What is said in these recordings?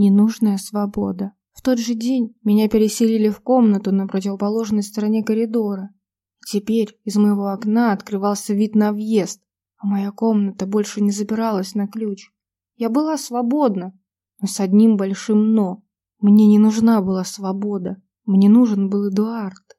Ненужная свобода. В тот же день меня переселили в комнату на противоположной стороне коридора. Теперь из моего окна открывался вид на въезд, а моя комната больше не запиралась на ключ. Я была свободна, но с одним большим «но». Мне не нужна была свобода, мне нужен был Эдуард.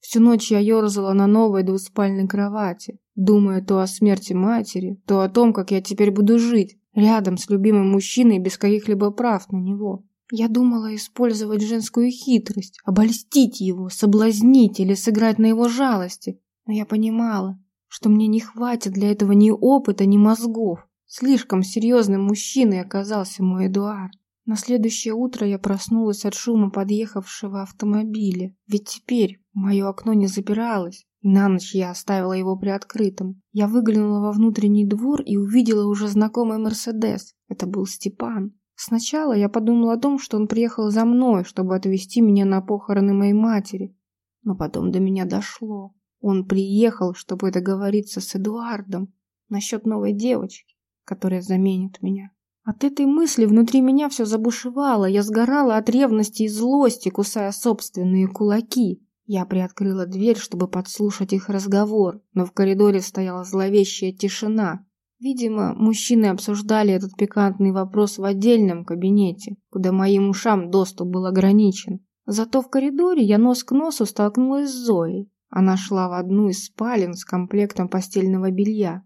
Всю ночь я ерзала на новой двуспальной кровати, думая то о смерти матери, то о том, как я теперь буду жить, рядом с любимым мужчиной без каких-либо прав на него. Я думала использовать женскую хитрость, обольстить его, соблазнить или сыграть на его жалости, но я понимала, что мне не хватит для этого ни опыта, ни мозгов. Слишком серьезным мужчиной оказался мой Эдуард. На следующее утро я проснулась от шума подъехавшего автомобиля, ведь теперь мое окно не запиралось, и на ночь я оставила его приоткрытым. Я выглянула во внутренний двор и увидела уже знакомый Мерседес. Это был Степан. Сначала я подумала о том, что он приехал за мной, чтобы отвезти меня на похороны моей матери. Но потом до меня дошло. Он приехал, чтобы договориться с Эдуардом насчет новой девочки, которая заменит меня. От этой мысли внутри меня все забушевало, я сгорала от ревности и злости, кусая собственные кулаки. Я приоткрыла дверь, чтобы подслушать их разговор, но в коридоре стояла зловещая тишина. Видимо, мужчины обсуждали этот пикантный вопрос в отдельном кабинете, куда моим ушам доступ был ограничен. Зато в коридоре я нос к носу столкнулась с Зоей. Она шла в одну из спален с комплектом постельного белья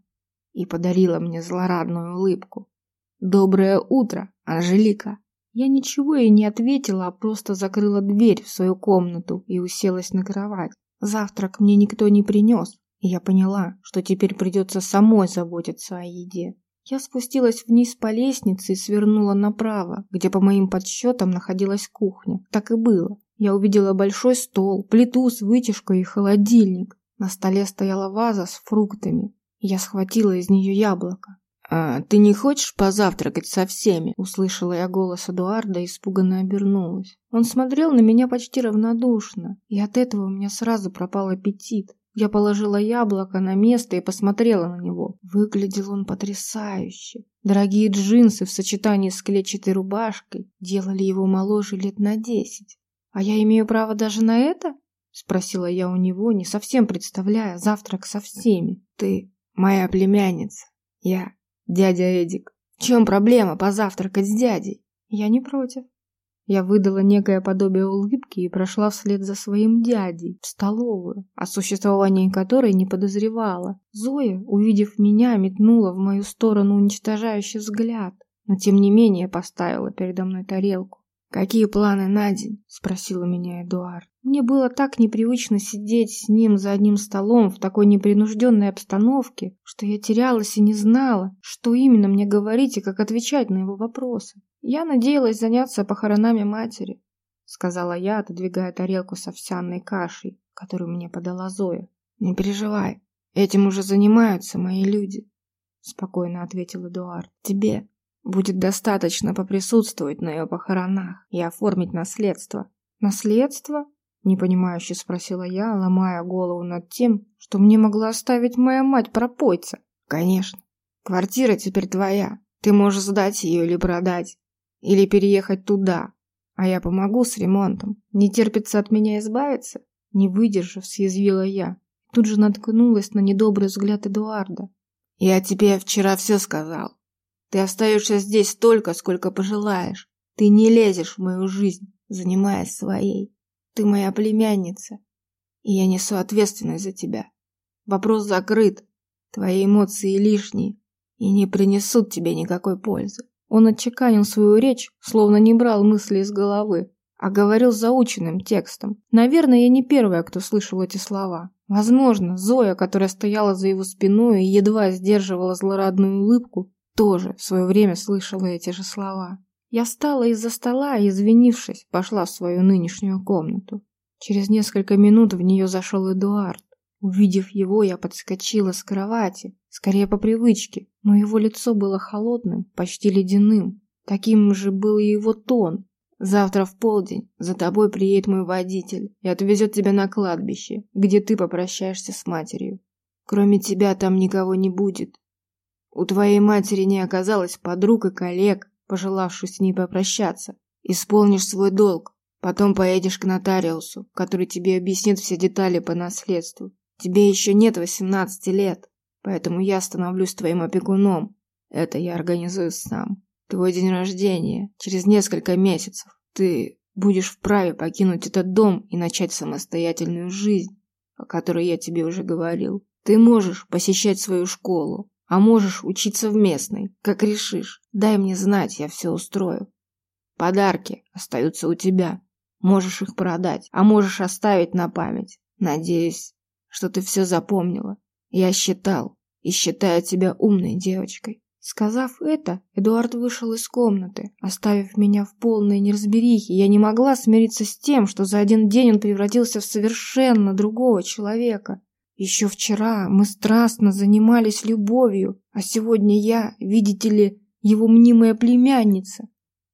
и подарила мне злорадную улыбку. «Доброе утро, Анжелика!» Я ничего ей не ответила, а просто закрыла дверь в свою комнату и уселась на кровать. Завтрак мне никто не принес, и я поняла, что теперь придется самой заботиться о еде. Я спустилась вниз по лестнице и свернула направо, где по моим подсчетам находилась кухня. Так и было. Я увидела большой стол, плиту с вытяжкой и холодильник. На столе стояла ваза с фруктами. Я схватила из нее яблоко. «А ты не хочешь позавтракать со всеми?» Услышала я голос Эдуарда и испуганно обернулась. Он смотрел на меня почти равнодушно, и от этого у меня сразу пропал аппетит. Я положила яблоко на место и посмотрела на него. Выглядел он потрясающе. Дорогие джинсы в сочетании с клетчатой рубашкой делали его моложе лет на десять. «А я имею право даже на это?» — спросила я у него, не совсем представляя завтрак со всеми. «Ты моя племянница. Я дядя Эдик. В чем проблема позавтракать с дядей?» «Я не против». Я выдала некое подобие улыбки и прошла вслед за своим дядей в столовую, о существовании которой не подозревала. Зоя, увидев меня, метнула в мою сторону уничтожающий взгляд, но тем не менее поставила передо мной тарелку. «Какие планы на день?» – спросила меня Эдуард. Мне было так непривычно сидеть с ним за одним столом в такой непринужденной обстановке, что я терялась и не знала, что именно мне говорить и как отвечать на его вопросы. Я надеялась заняться похоронами матери, сказала я, отодвигая тарелку с овсяной кашей, которую мне подала Зоя. Не переживай, этим уже занимаются мои люди, спокойно ответил Эдуард. Тебе Будет достаточно поприсутствовать на ее похоронах и оформить наследство. Наследство? Непонимающе спросила я, ломая голову над тем, что мне могла оставить моя мать пропойца. Конечно. Квартира теперь твоя. Ты можешь сдать ее или продать. Или переехать туда. А я помогу с ремонтом. Не терпится от меня избавиться? Не выдержав, съязвила я. Тут же наткнулась на недобрый взгляд Эдуарда. Я тебе вчера все сказал. Ты остаешься здесь столько, сколько пожелаешь. Ты не лезешь в мою жизнь, занимаясь своей. Ты моя племянница, и я несу ответственность за тебя. Вопрос закрыт. Твои эмоции лишние и не принесут тебе никакой пользы. Он отчеканил свою речь, словно не брал мысли из головы, а говорил заученным текстом. Наверное, я не первая, кто слышал эти слова. Возможно, Зоя, которая стояла за его спиной и едва сдерживала злорадную улыбку, тоже в свое время слышала эти же слова. Я встала из-за стола и, извинившись, пошла в свою нынешнюю комнату. Через несколько минут в нее зашел Эдуард. Увидев его, я подскочила с кровати, скорее по привычке, но его лицо было холодным, почти ледяным. Таким же был и его тон. «Завтра в полдень за тобой приедет мой водитель и отвезет тебя на кладбище, где ты попрощаешься с матерью. Кроме тебя там никого не будет, у твоей матери не оказалось подруг и коллег, пожелавшую с ней попрощаться. Исполнишь свой долг, потом поедешь к нотариусу, который тебе объяснит все детали по наследству. Тебе еще нет 18 лет, поэтому я становлюсь твоим опекуном. Это я организую сам. Твой день рождения через несколько месяцев. Ты будешь вправе покинуть этот дом и начать самостоятельную жизнь, о которой я тебе уже говорил. Ты можешь посещать свою школу, а можешь учиться в местной, как решишь. Дай мне знать, я все устрою. Подарки остаются у тебя. Можешь их продать, а можешь оставить на память. Надеюсь, что ты все запомнила. Я считал и считаю тебя умной девочкой. Сказав это, Эдуард вышел из комнаты, оставив меня в полной неразберихе. Я не могла смириться с тем, что за один день он превратился в совершенно другого человека. Еще вчера мы страстно занимались любовью, а сегодня я, видите ли, его мнимая племянница,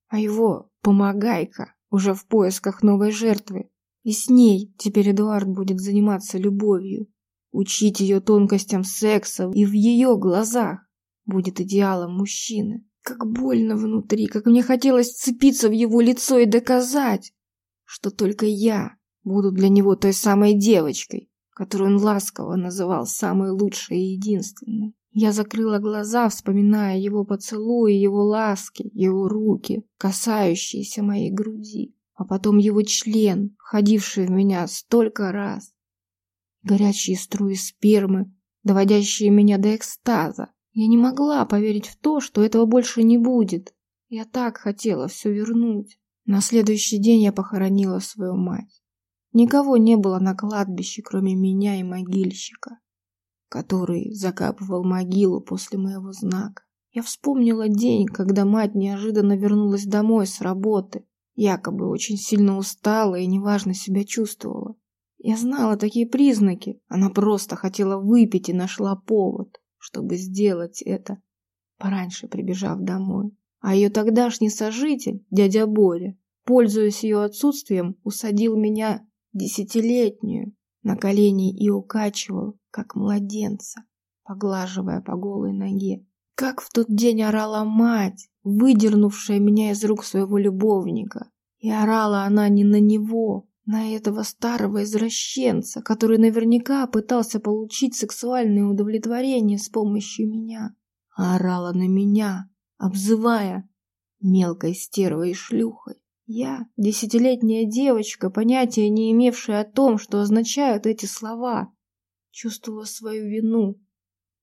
а его помогайка уже в поисках новой жертвы. И с ней теперь Эдуард будет заниматься любовью, учить ее тонкостям секса и в ее глазах будет идеалом мужчины. Как больно внутри, как мне хотелось вцепиться в его лицо и доказать, что только я буду для него той самой девочкой, которую он ласково называл самой лучшей и единственной. Я закрыла глаза, вспоминая его поцелуи, его ласки, его руки, касающиеся моей груди, а потом его член, входивший в меня столько раз. Горячие струи спермы, доводящие меня до экстаза, я не могла поверить в то, что этого больше не будет. Я так хотела все вернуть. На следующий день я похоронила свою мать. Никого не было на кладбище, кроме меня и могильщика, который закапывал могилу после моего знака. Я вспомнила день, когда мать неожиданно вернулась домой с работы, якобы очень сильно устала и неважно себя чувствовала. Я знала такие признаки, она просто хотела выпить и нашла повод чтобы сделать это, пораньше прибежав домой. А ее тогдашний сожитель, дядя Боря, пользуясь ее отсутствием, усадил меня десятилетнюю на колени и укачивал, как младенца, поглаживая по голой ноге. Как в тот день орала мать, выдернувшая меня из рук своего любовника. И орала она не на него, на этого старого извращенца, который наверняка пытался получить сексуальное удовлетворение с помощью меня, а орала на меня, обзывая мелкой стервой и шлюхой. Я, десятилетняя девочка, понятия не имевшая о том, что означают эти слова, чувствовала свою вину,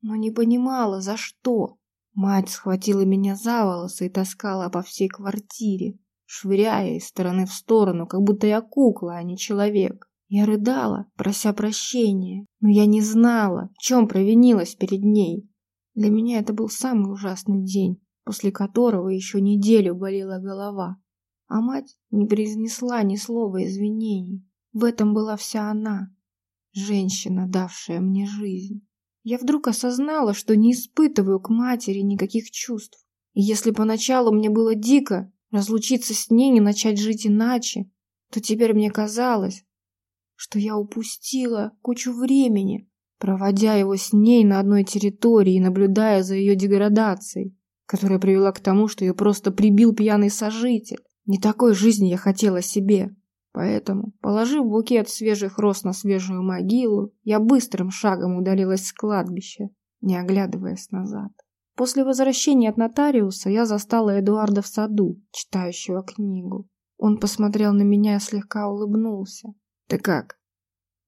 но не понимала, за что. Мать схватила меня за волосы и таскала по всей квартире, швыряя из стороны в сторону, как будто я кукла, а не человек. Я рыдала, прося прощения, но я не знала, в чем провинилась перед ней. Для меня это был самый ужасный день, после которого еще неделю болела голова. А мать не произнесла ни слова извинений. В этом была вся она, женщина, давшая мне жизнь. Я вдруг осознала, что не испытываю к матери никаких чувств. И если поначалу мне было дико разлучиться с ней и начать жить иначе, то теперь мне казалось, что я упустила кучу времени, проводя его с ней на одной территории и наблюдая за ее деградацией, которая привела к тому, что ее просто прибил пьяный сожитель. Не такой жизни я хотела себе. Поэтому, положив букет свежих роз на свежую могилу, я быстрым шагом удалилась с кладбища, не оглядываясь назад. После возвращения от нотариуса я застала Эдуарда в саду, читающего книгу. Он посмотрел на меня и слегка улыбнулся. «Ты как?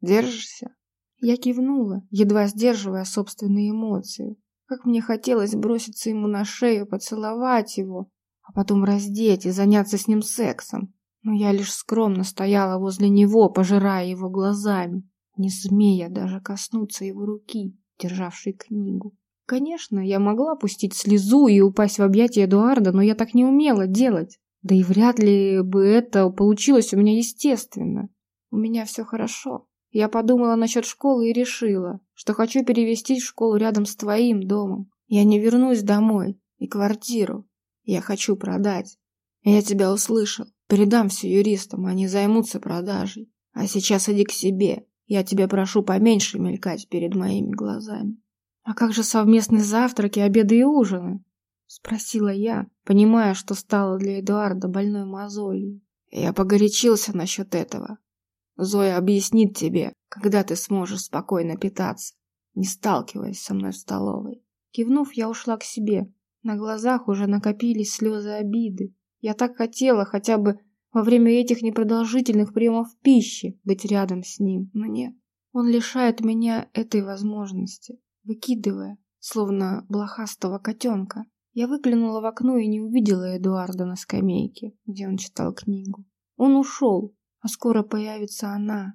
Держишься?» Я кивнула, едва сдерживая собственные эмоции. Как мне хотелось броситься ему на шею, поцеловать его, а потом раздеть и заняться с ним сексом. Но я лишь скромно стояла возле него, пожирая его глазами, не смея даже коснуться его руки, державшей книгу. Конечно, я могла пустить слезу и упасть в объятия Эдуарда, но я так не умела делать. Да и вряд ли бы это получилось у меня естественно. У меня все хорошо. Я подумала насчет школы и решила, что хочу перевестись в школу рядом с твоим домом. Я не вернусь домой и квартиру. Я хочу продать. Я тебя услышал. Передам все юристам, они займутся продажей. А сейчас иди к себе. Я тебя прошу поменьше мелькать перед моими глазами. А как же совместные завтраки, обеды и ужины? Спросила я, понимая, что стала для Эдуарда больной мозолью. Я погорячился насчет этого. Зоя объяснит тебе, когда ты сможешь спокойно питаться, не сталкиваясь со мной в столовой. Кивнув, я ушла к себе. На глазах уже накопились слезы обиды. Я так хотела хотя бы во время этих непродолжительных приемов пищи быть рядом с ним, но нет. Он лишает меня этой возможности, выкидывая, словно блохастого котенка. Я выглянула в окно и не увидела Эдуарда на скамейке, где он читал книгу. Он ушел, а скоро появится она,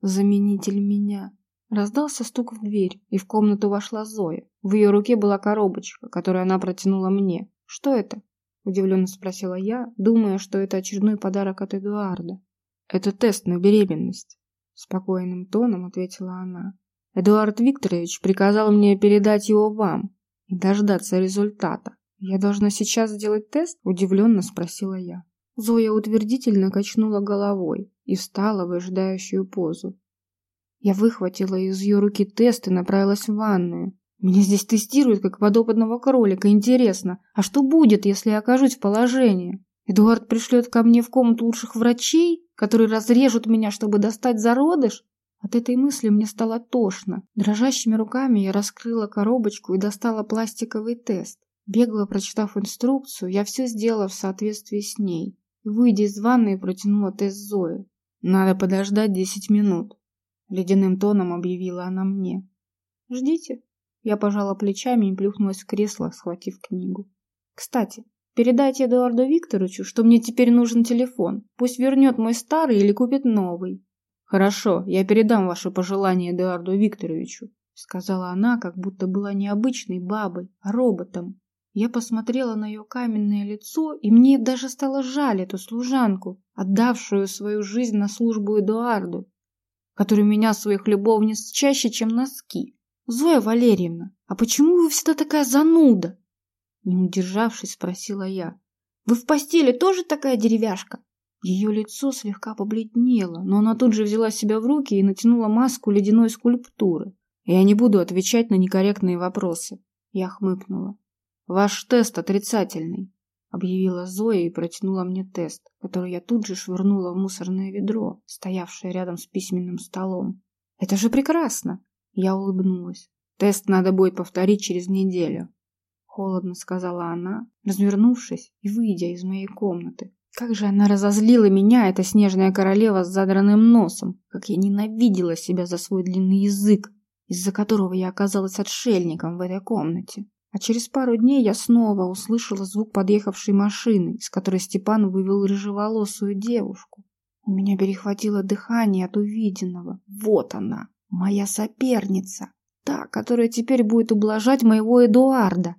заменитель меня. Раздался стук в дверь, и в комнату вошла Зоя. В ее руке была коробочка, которую она протянула мне. «Что это?» – удивленно спросила я, думая, что это очередной подарок от Эдуарда. «Это тест на беременность», – спокойным тоном ответила она. «Эдуард Викторович приказал мне передать его вам и дождаться результата. Я должна сейчас сделать тест?» – удивленно спросила я. Зоя утвердительно качнула головой и встала в ожидающую позу. Я выхватила из ее руки тест и направилась в ванную. Меня здесь тестируют как подопытного кролика. Интересно, а что будет, если я окажусь в положении? Эдуард пришлет ко мне в комнату лучших врачей, которые разрежут меня, чтобы достать зародыш? От этой мысли мне стало тошно. Дрожащими руками я раскрыла коробочку и достала пластиковый тест. Бегло прочитав инструкцию, я все сделала в соответствии с ней. Выйдя из ванной, протянула тест Зои. «Надо подождать десять минут», — ледяным тоном объявила она мне. «Ждите». Я пожала плечами и плюхнулась в кресло, схватив книгу. «Кстати, передайте Эдуарду Викторовичу, что мне теперь нужен телефон. Пусть вернет мой старый или купит новый». «Хорошо, я передам ваши пожелания Эдуарду Викторовичу», — сказала она, как будто была не обычной бабой, а роботом. Я посмотрела на ее каменное лицо, и мне даже стало жаль эту служанку, отдавшую свою жизнь на службу Эдуарду, который меня своих любовниц чаще, чем носки. «Зоя Валерьевна, а почему вы всегда такая зануда?» Не удержавшись, спросила я. «Вы в постели тоже такая деревяшка?» Ее лицо слегка побледнело, но она тут же взяла себя в руки и натянула маску ледяной скульптуры. «Я не буду отвечать на некорректные вопросы», — я хмыкнула. «Ваш тест отрицательный», — объявила Зоя и протянула мне тест, который я тут же швырнула в мусорное ведро, стоявшее рядом с письменным столом. «Это же прекрасно!» Я улыбнулась. «Тест надо будет повторить через неделю», — холодно сказала она, развернувшись и выйдя из моей комнаты. Как же она разозлила меня, эта снежная королева с задранным носом, как я ненавидела себя за свой длинный язык, из-за которого я оказалась отшельником в этой комнате. А через пару дней я снова услышала звук подъехавшей машины, из которой Степан вывел рыжеволосую девушку. У меня перехватило дыхание от увиденного. Вот она, моя соперница, та, которая теперь будет ублажать моего Эдуарда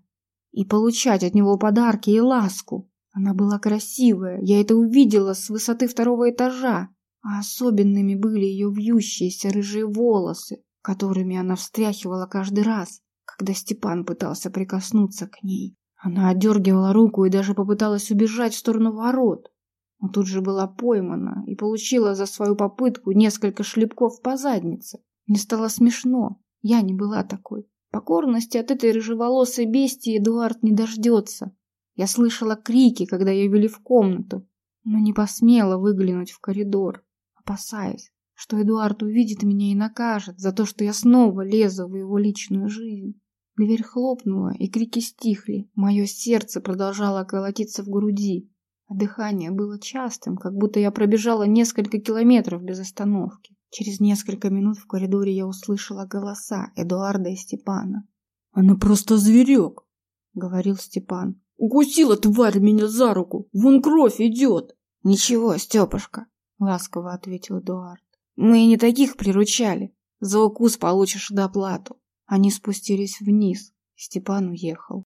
и получать от него подарки и ласку. Она была красивая, я это увидела с высоты второго этажа, а особенными были ее вьющиеся рыжие волосы, которыми она встряхивала каждый раз, когда Степан пытался прикоснуться к ней. Она отдергивала руку и даже попыталась убежать в сторону ворот, но тут же была поймана и получила за свою попытку несколько шлепков по заднице. Мне стало смешно, я не была такой. Покорности от этой рыжеволосой бестии Эдуард не дождется. Я слышала крики, когда ее вели в комнату, но не посмела выглянуть в коридор, опасаясь, что Эдуард увидит меня и накажет за то, что я снова лезу в его личную жизнь. Дверь хлопнула, и крики стихли. Мое сердце продолжало колотиться в груди, а дыхание было частым, как будто я пробежала несколько километров без остановки. Через несколько минут в коридоре я услышала голоса Эдуарда и Степана. «Она просто зверек», — говорил Степан. «Укусила тварь меня за руку! Вон кровь идет!» «Ничего, Степушка», — ласково ответил Эдуард. Мы и не таких приручали. За укус получишь доплату. Они спустились вниз. Степан уехал.